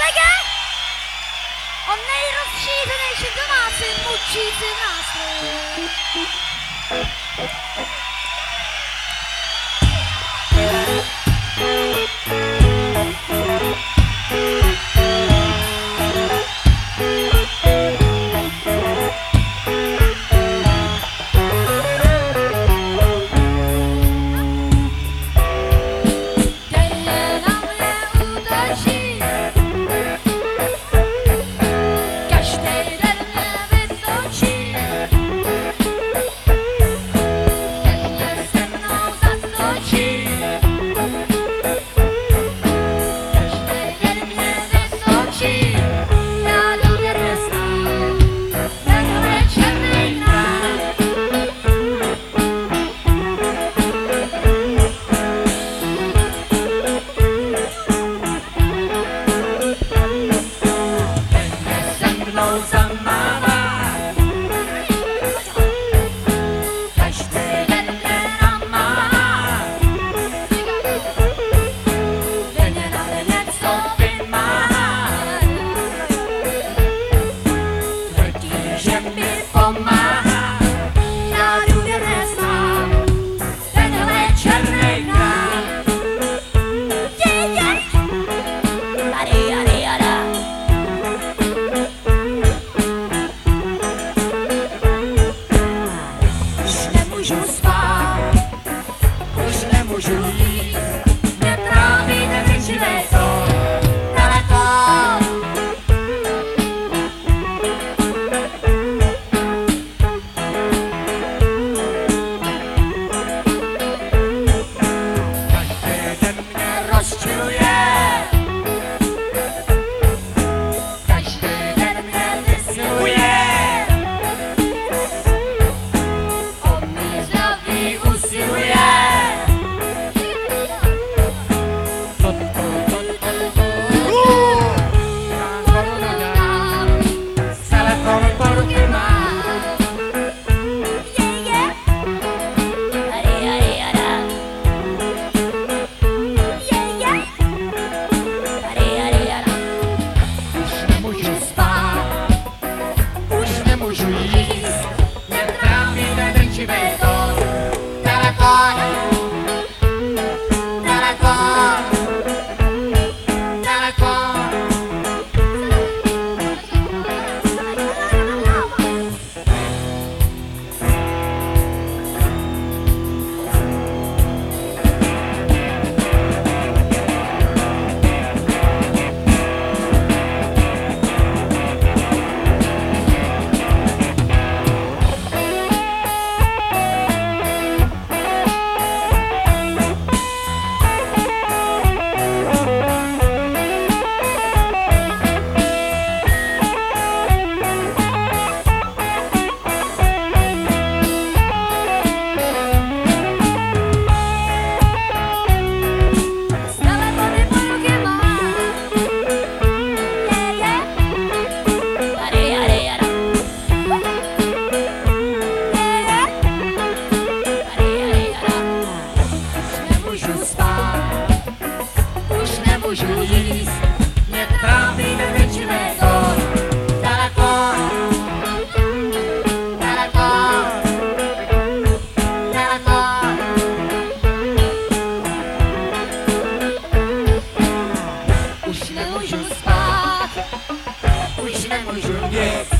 kolega? O nejrozšířenější domácí mučící nástroj. Bye. Yes.